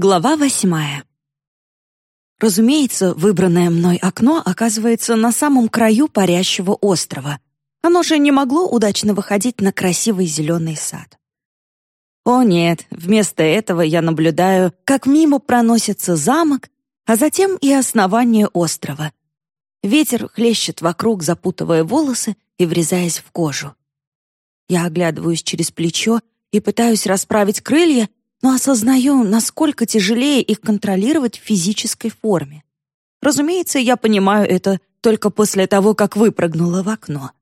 Глава восьмая. Разумеется, выбранное мной окно оказывается на самом краю парящего острова. Оно же не могло удачно выходить на красивый зеленый сад. О нет, вместо этого я наблюдаю, как мимо проносится замок, а затем и основание острова. Ветер хлещет вокруг, запутывая волосы и врезаясь в кожу. Я оглядываюсь через плечо и пытаюсь расправить крылья, но осознаю, насколько тяжелее их контролировать в физической форме. Разумеется, я понимаю это только после того, как выпрыгнула в окно.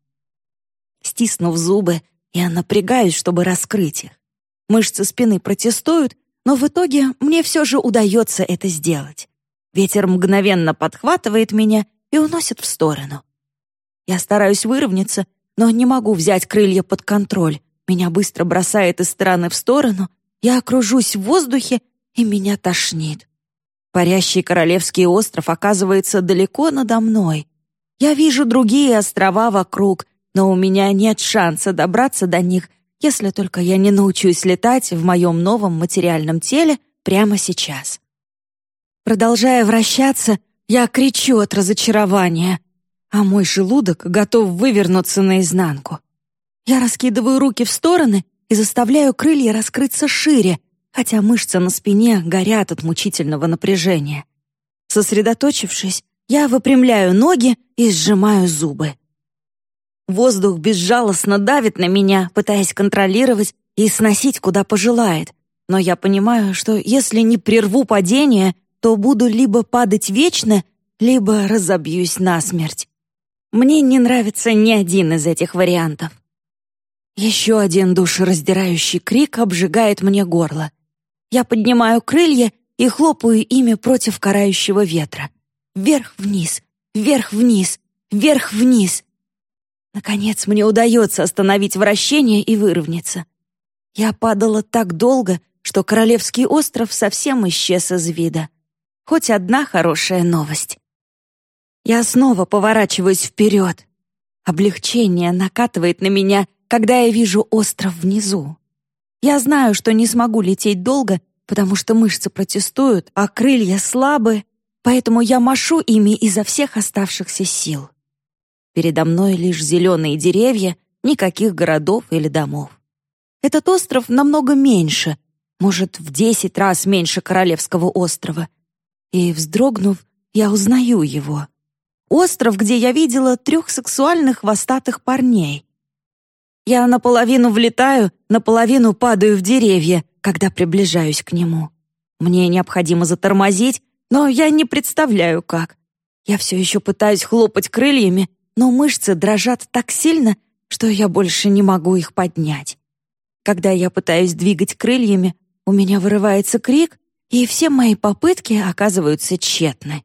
Стиснув зубы, я напрягаюсь, чтобы раскрыть их. Мышцы спины протестуют, но в итоге мне все же удается это сделать. Ветер мгновенно подхватывает меня и уносит в сторону. Я стараюсь выровняться, но не могу взять крылья под контроль. Меня быстро бросает из стороны в сторону, я окружусь в воздухе, и меня тошнит. Парящий Королевский остров оказывается далеко надо мной. Я вижу другие острова вокруг, но у меня нет шанса добраться до них, если только я не научусь летать в моем новом материальном теле прямо сейчас. Продолжая вращаться, я кричу от разочарования, а мой желудок готов вывернуться наизнанку. Я раскидываю руки в стороны и заставляю крылья раскрыться шире, хотя мышцы на спине горят от мучительного напряжения. Сосредоточившись, я выпрямляю ноги и сжимаю зубы. Воздух безжалостно давит на меня, пытаясь контролировать и сносить, куда пожелает. Но я понимаю, что если не прерву падение, то буду либо падать вечно, либо разобьюсь насмерть. Мне не нравится ни один из этих вариантов. Еще один душераздирающий крик обжигает мне горло. Я поднимаю крылья и хлопаю ими против карающего ветра. Вверх-вниз, вверх-вниз, вверх-вниз. Наконец мне удается остановить вращение и выровняться. Я падала так долго, что Королевский остров совсем исчез из вида. Хоть одна хорошая новость. Я снова поворачиваюсь вперед. Облегчение накатывает на меня, когда я вижу остров внизу. Я знаю, что не смогу лететь долго, потому что мышцы протестуют, а крылья слабы, поэтому я машу ими изо всех оставшихся сил. Передо мной лишь зеленые деревья, никаких городов или домов. Этот остров намного меньше, может, в десять раз меньше Королевского острова. И, вздрогнув, я узнаю его. Остров, где я видела трех сексуальных хвостатых парней. Я наполовину влетаю, наполовину падаю в деревья, когда приближаюсь к нему. Мне необходимо затормозить, но я не представляю, как. Я все еще пытаюсь хлопать крыльями, но мышцы дрожат так сильно, что я больше не могу их поднять. Когда я пытаюсь двигать крыльями, у меня вырывается крик, и все мои попытки оказываются тщетны.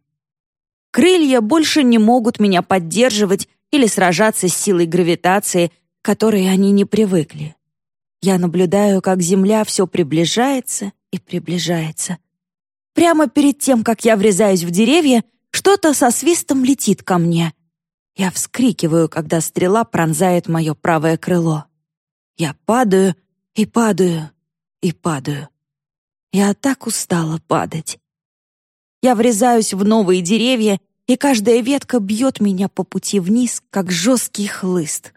Крылья больше не могут меня поддерживать или сражаться с силой гравитации, которой они не привыкли. Я наблюдаю, как Земля все приближается и приближается. Прямо перед тем, как я врезаюсь в деревья, что-то со свистом летит ко мне. Я вскрикиваю, когда стрела пронзает мое правое крыло. Я падаю и падаю и падаю. Я так устала падать. Я врезаюсь в новые деревья, и каждая ветка бьет меня по пути вниз, как жесткий хлыст.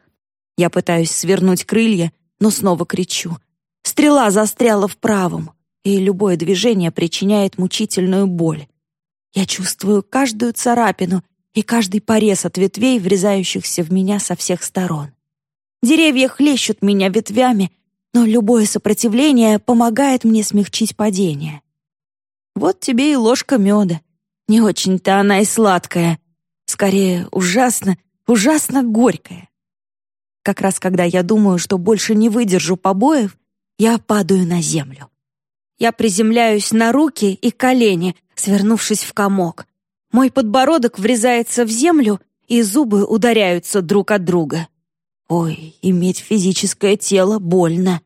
Я пытаюсь свернуть крылья, но снова кричу. Стрела застряла в правом, и любое движение причиняет мучительную боль. Я чувствую каждую царапину и каждый порез от ветвей, врезающихся в меня со всех сторон. Деревья хлещут меня ветвями, но любое сопротивление помогает мне смягчить падение. Вот тебе и ложка меда. Не очень-то она и сладкая. Скорее, ужасно, ужасно горькая. Как раз когда я думаю, что больше не выдержу побоев, я падаю на землю. Я приземляюсь на руки и колени, свернувшись в комок. Мой подбородок врезается в землю, и зубы ударяются друг от друга. Ой, иметь физическое тело больно.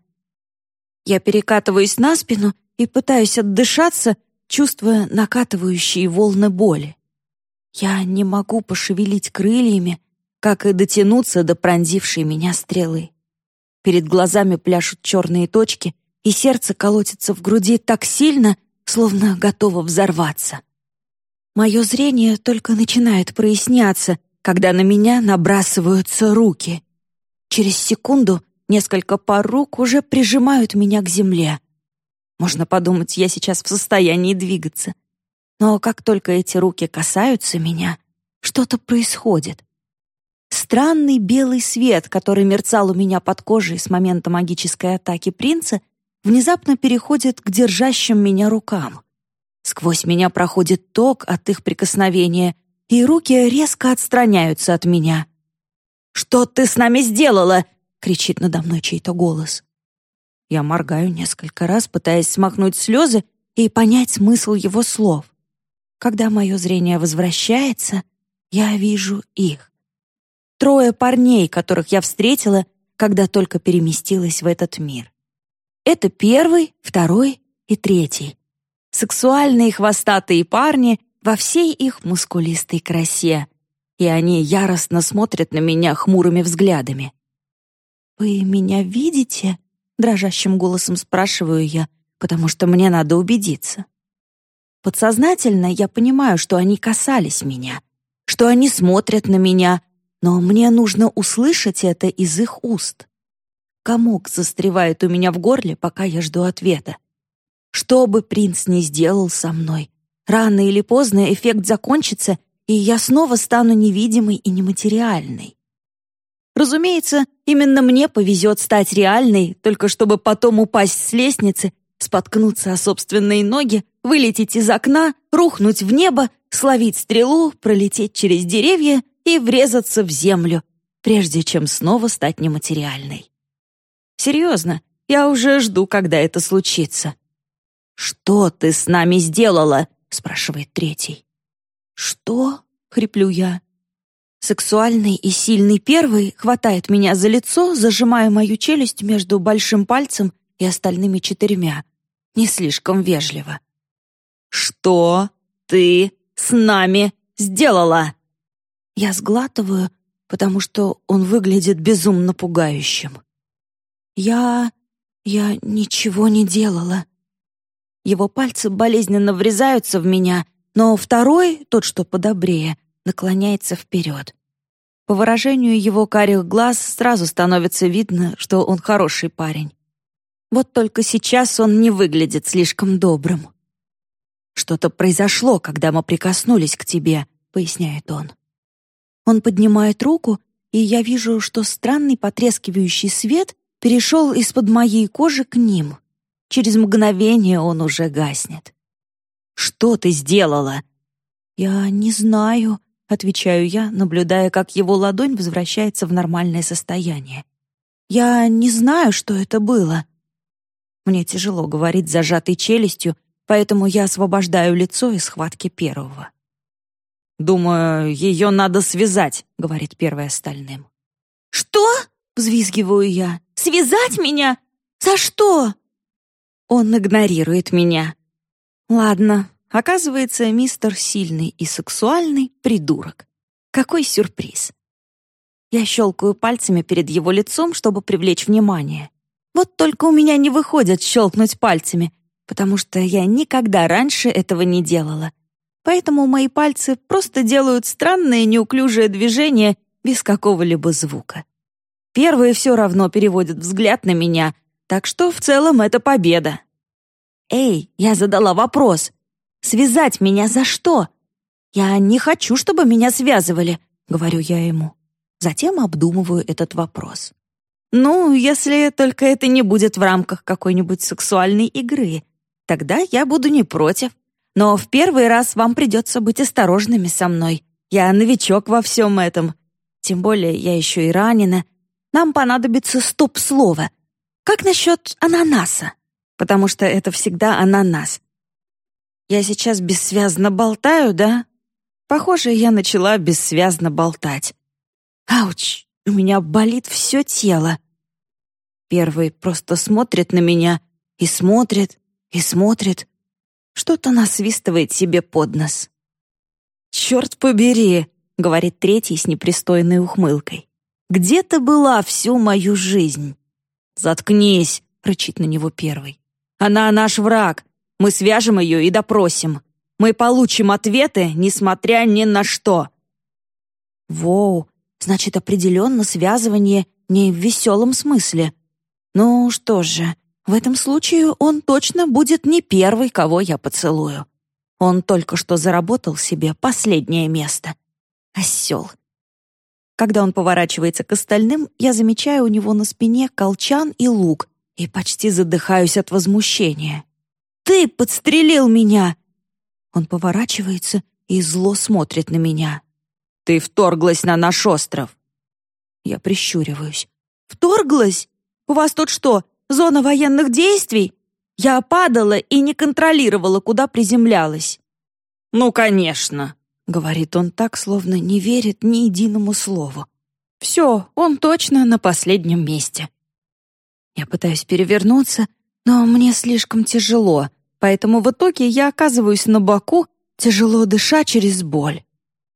Я перекатываюсь на спину и пытаюсь отдышаться, чувствуя накатывающие волны боли. Я не могу пошевелить крыльями, как и дотянуться до пронзившей меня стрелы. Перед глазами пляшут черные точки, и сердце колотится в груди так сильно, словно готово взорваться. Мое зрение только начинает проясняться, когда на меня набрасываются руки. Через секунду несколько пар рук уже прижимают меня к земле. Можно подумать, я сейчас в состоянии двигаться. Но как только эти руки касаются меня, что-то происходит. Странный белый свет, который мерцал у меня под кожей с момента магической атаки принца, внезапно переходит к держащим меня рукам. Сквозь меня проходит ток от их прикосновения, и руки резко отстраняются от меня. «Что ты с нами сделала?» — кричит надо мной чей-то голос. Я моргаю несколько раз, пытаясь смахнуть слезы и понять смысл его слов. Когда мое зрение возвращается, я вижу их. Трое парней, которых я встретила, когда только переместилась в этот мир. Это первый, второй и третий. Сексуальные хвостатые парни во всей их мускулистой красе, и они яростно смотрят на меня хмурыми взглядами. «Вы меня видите?» — дрожащим голосом спрашиваю я, потому что мне надо убедиться. Подсознательно я понимаю, что они касались меня, что они смотрят на меня, но мне нужно услышать это из их уст. Комок застревает у меня в горле, пока я жду ответа. Что бы принц ни сделал со мной, рано или поздно эффект закончится, и я снова стану невидимой и нематериальной. Разумеется, именно мне повезет стать реальной, только чтобы потом упасть с лестницы, споткнуться о собственные ноги, вылететь из окна, рухнуть в небо, словить стрелу, пролететь через деревья и врезаться в землю, прежде чем снова стать нематериальной. Серьезно, я уже жду, когда это случится. «Что ты с нами сделала?» — спрашивает третий. «Что?» — хриплю я. Сексуальный и сильный первый хватает меня за лицо, зажимая мою челюсть между большим пальцем и остальными четырьмя. Не слишком вежливо. «Что ты с нами сделала?» Я сглатываю, потому что он выглядит безумно пугающим. «Я... я ничего не делала». Его пальцы болезненно врезаются в меня, но второй, тот, что подобрее, наклоняется вперед. По выражению его карих глаз сразу становится видно, что он хороший парень. Вот только сейчас он не выглядит слишком добрым. «Что-то произошло, когда мы прикоснулись к тебе», — поясняет он. Он поднимает руку, и я вижу, что странный потрескивающий свет перешел из-под моей кожи к ним. Через мгновение он уже гаснет. «Что ты сделала?» «Я не знаю», — отвечаю я, наблюдая, как его ладонь возвращается в нормальное состояние. «Я не знаю, что это было». Мне тяжело говорить зажатой челюстью, поэтому я освобождаю лицо из схватки первого. «Думаю, ее надо связать», — говорит первый остальным. «Что?» — взвизгиваю я. «Связать меня? За что?» Он игнорирует меня. Ладно, оказывается, мистер сильный и сексуальный придурок. Какой сюрприз. Я щелкаю пальцами перед его лицом, чтобы привлечь внимание. Вот только у меня не выходит щелкнуть пальцами, потому что я никогда раньше этого не делала. Поэтому мои пальцы просто делают странные неуклюжие движения без какого-либо звука. Первые все равно переводят взгляд на меня — так что в целом это победа. Эй, я задала вопрос. Связать меня за что? Я не хочу, чтобы меня связывали, говорю я ему. Затем обдумываю этот вопрос. Ну, если только это не будет в рамках какой-нибудь сексуальной игры, тогда я буду не против. Но в первый раз вам придется быть осторожными со мной. Я новичок во всем этом. Тем более я еще и ранена. Нам понадобится стоп-слово, как насчет ананаса? Потому что это всегда ананас. Я сейчас бессвязно болтаю, да? Похоже, я начала бессвязно болтать. Ауч, у меня болит все тело. Первый просто смотрит на меня и смотрит, и смотрит. Что-то насвистывает себе под нос. «Черт побери!» — говорит третий с непристойной ухмылкой. «Где ты была всю мою жизнь?» «Заткнись!» — рычит на него первый. «Она наш враг. Мы свяжем ее и допросим. Мы получим ответы, несмотря ни на что». «Воу, значит, определенно связывание не в веселом смысле. Ну что же, в этом случае он точно будет не первый, кого я поцелую. Он только что заработал себе последнее место. Осел. Когда он поворачивается к остальным, я замечаю у него на спине колчан и лук и почти задыхаюсь от возмущения. «Ты подстрелил меня!» Он поворачивается и зло смотрит на меня. «Ты вторглась на наш остров!» Я прищуриваюсь. «Вторглась? У вас тут что, зона военных действий? Я падала и не контролировала, куда приземлялась». «Ну, конечно», — говорит он так, словно не верит ни единому слову. «Все, он точно на последнем месте». Я пытаюсь перевернуться, но мне слишком тяжело, поэтому в итоге я оказываюсь на боку, тяжело дыша через боль.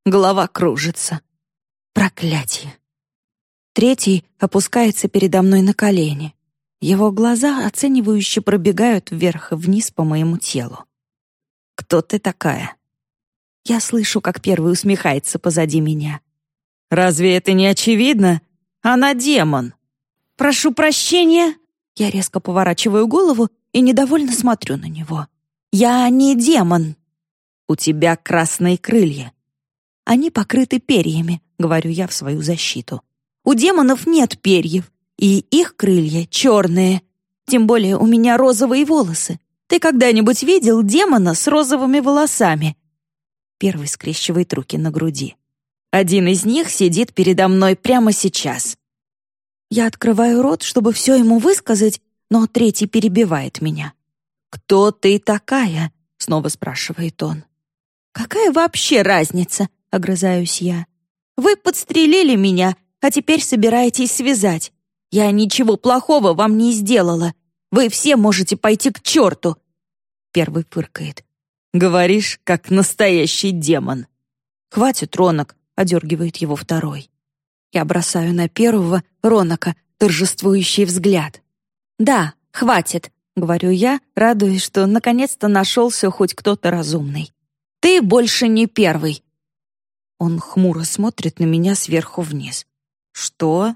Голова кружится. Проклятие. Третий опускается передо мной на колени. Его глаза оценивающе пробегают вверх и вниз по моему телу. «Кто ты такая?» Я слышу, как первый усмехается позади меня. «Разве это не очевидно? Она демон!» «Прошу прощения!» Я резко поворачиваю голову и недовольно смотрю на него. «Я не демон!» «У тебя красные крылья!» «Они покрыты перьями», — говорю я в свою защиту. «У демонов нет перьев, и их крылья черные. Тем более у меня розовые волосы. Ты когда-нибудь видел демона с розовыми волосами?» Первый скрещивает руки на груди. «Один из них сидит передо мной прямо сейчас». Я открываю рот, чтобы все ему высказать, но третий перебивает меня. «Кто ты такая?» — снова спрашивает он. «Какая вообще разница?» — огрызаюсь я. «Вы подстрелили меня, а теперь собираетесь связать. Я ничего плохого вам не сделала. Вы все можете пойти к черту!» Первый фыркает. «Говоришь, как настоящий демон». «Хватит, Ронок», — одергивает его второй. Я бросаю на первого Ронака торжествующий взгляд. «Да, хватит», — говорю я, радуясь, что наконец-то нашелся хоть кто-то разумный. «Ты больше не первый». Он хмуро смотрит на меня сверху вниз. «Что?»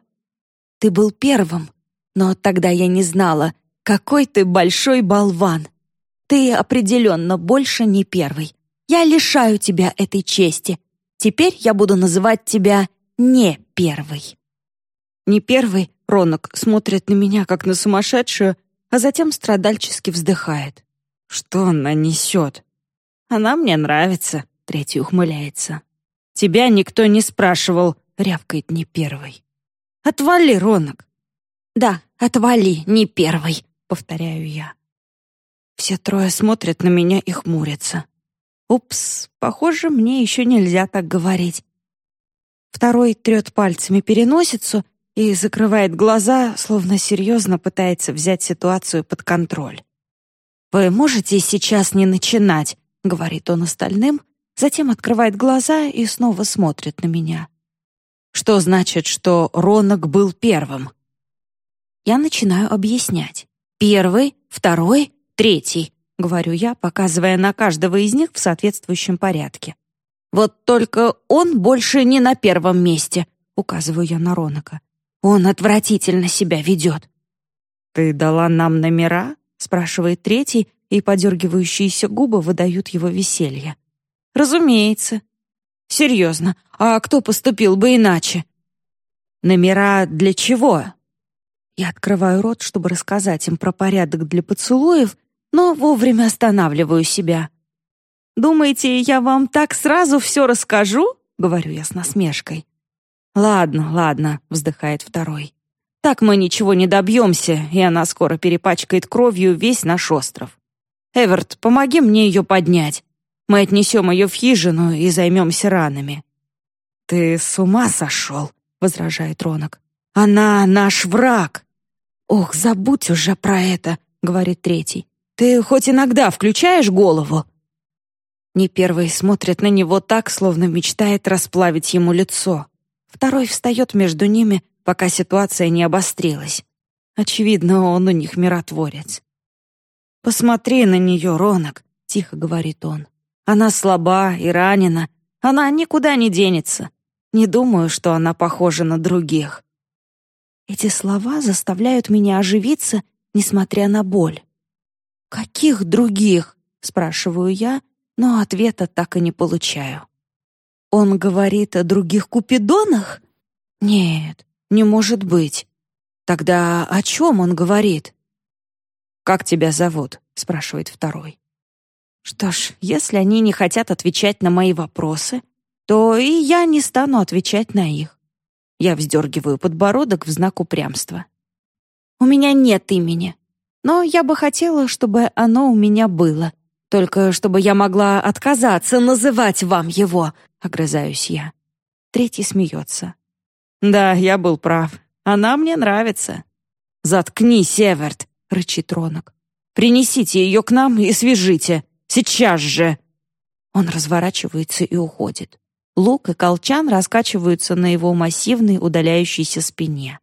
Ты был первым, но тогда я не знала, какой ты большой болван. Ты определенно больше не первый. Я лишаю тебя этой чести. Теперь я буду называть тебя не первый. Не первый Ронок смотрит на меня, как на сумасшедшую, а затем страдальчески вздыхает. Что она несет? Она мне нравится, третий ухмыляется. Тебя никто не спрашивал, рявкает не первый. Отвали, Ронок!» «Да, отвали, не первый», — повторяю я. Все трое смотрят на меня и хмурятся. Упс, похоже, мне еще нельзя так говорить. Второй трет пальцами переносицу и закрывает глаза, словно серьезно пытается взять ситуацию под контроль. «Вы можете сейчас не начинать», — говорит он остальным, затем открывает глаза и снова смотрит на меня. Что значит, что Ронок был первым? Я начинаю объяснять. Первый, второй, третий, говорю я, показывая на каждого из них в соответствующем порядке. Вот только он больше не на первом месте, указываю я на Ронака. Он отвратительно себя ведет. «Ты дала нам номера?» — спрашивает третий, и подергивающиеся губы выдают его веселье. «Разумеется. Серьезно, а кто поступил бы иначе? Номера для чего? Я открываю рот, чтобы рассказать им про порядок для поцелуев, но вовремя останавливаю себя. «Думаете, я вам так сразу все расскажу?» — говорю я с насмешкой. «Ладно, ладно», — вздыхает второй. «Так мы ничего не добьемся, и она скоро перепачкает кровью весь наш остров. Эверт, помоги мне ее поднять. Мы отнесем ее в хижину и займемся ранами». «Ты с ума сошел?» — возражает Ронок. «Она наш враг!» «Ох, забудь уже про это!» — говорит третий. «Ты хоть иногда включаешь голову?» Не первый смотрит на него так, словно мечтает расплавить ему лицо. Второй встает между ними, пока ситуация не обострилась. Очевидно, он у них миротворец. «Посмотри на нее, Ронок», — тихо говорит он. «Она слаба и ранена. Она никуда не денется. Не думаю, что она похожа на других». Эти слова заставляют меня оживиться, несмотря на боль. «Каких других?» — спрашиваю я, но ответа так и не получаю. Он говорит о других купидонах? Нет, не может быть. Тогда о чем он говорит? «Как тебя зовут?» — спрашивает второй. Что ж, если они не хотят отвечать на мои вопросы, то и я не стану отвечать на их. Я вздергиваю подбородок в знак упрямства. У меня нет имени, но я бы хотела, чтобы оно у меня было, только чтобы я могла отказаться называть вам его, огрызаюсь я. Третий смеется. Да, я был прав. Она мне нравится. Заткнись, Эверт, рычит Ронок. Принесите ее к нам и свяжите. Сейчас же. Он разворачивается и уходит. Лук и колчан раскачиваются на его массивной удаляющейся спине.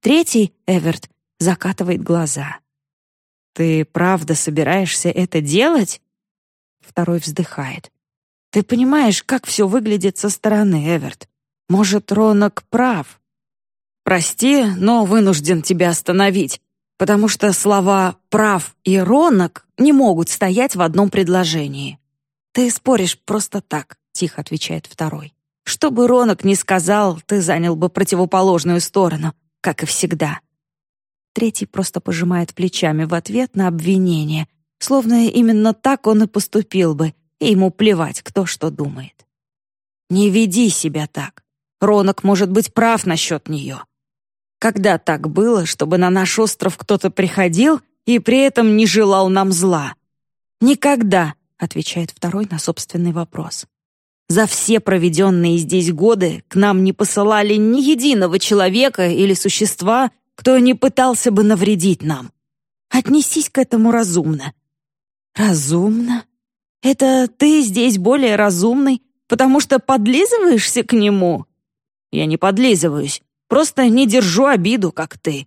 Третий, Эверт, закатывает глаза. «Ты правда собираешься это делать?» Второй вздыхает. «Ты понимаешь, как все выглядит со стороны, Эверт? Может, Ронок прав?» «Прости, но вынужден тебя остановить, потому что слова «прав» и «ронок» не могут стоять в одном предложении. Ты споришь просто так», — тихо отвечает второй. «Что бы Ронок ни сказал, ты занял бы противоположную сторону, как и всегда». Третий просто пожимает плечами в ответ на обвинение, словно именно так он и поступил бы, и ему плевать, кто что думает. «Не веди себя так. Ронок может быть прав насчет нее. Когда так было, чтобы на наш остров кто-то приходил и при этом не желал нам зла?» «Никогда», — отвечает второй на собственный вопрос. «За все проведенные здесь годы к нам не посылали ни единого человека или существа, кто не пытался бы навредить нам. Отнесись к этому разумно. Разумно? Это ты здесь более разумный, потому что подлизываешься к нему? Я не подлизываюсь, просто не держу обиду, как ты.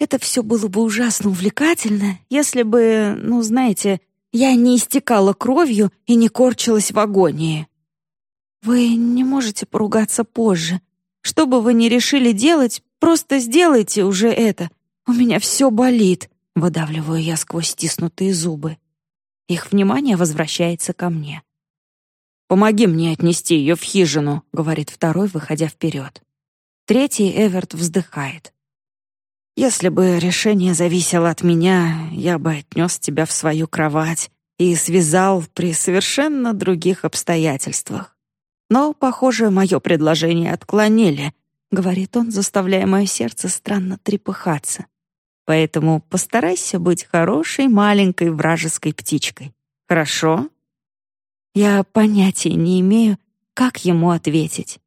Это все было бы ужасно увлекательно, если бы, ну, знаете, я не истекала кровью и не корчилась в агонии. Вы не можете поругаться позже. Что бы вы ни решили делать, Просто сделайте уже это. У меня все болит», — выдавливаю я сквозь стиснутые зубы. Их внимание возвращается ко мне. «Помоги мне отнести ее в хижину», — говорит второй, выходя вперед. Третий Эверт вздыхает. «Если бы решение зависело от меня, я бы отнес тебя в свою кровать и связал при совершенно других обстоятельствах. Но, похоже, мое предложение отклонили, — говорит он, заставляя мое сердце странно трепыхаться. «Поэтому постарайся быть хорошей маленькой вражеской птичкой. Хорошо?» Я понятия не имею, как ему ответить.